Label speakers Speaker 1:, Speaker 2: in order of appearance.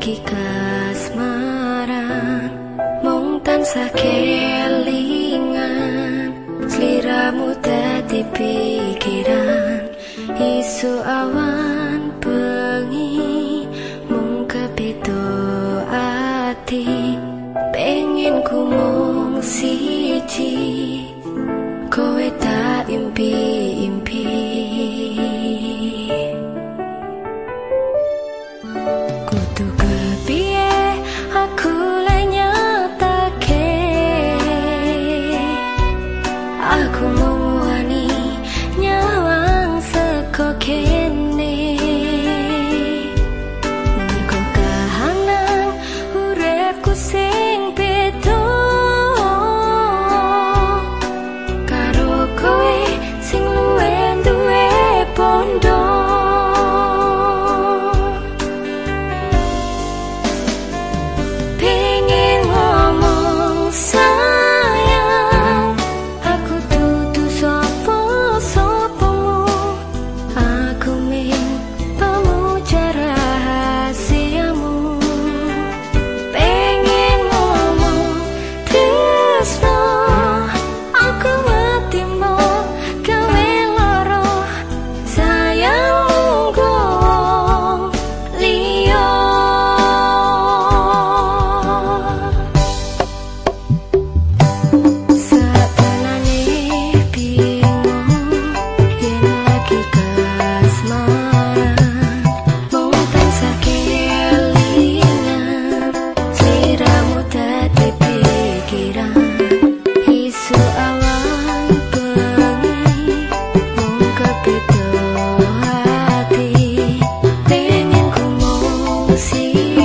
Speaker 1: lagi kasmaran mung tansah kelingan. Sliramu dadi pikiran isu awan cocaine just see.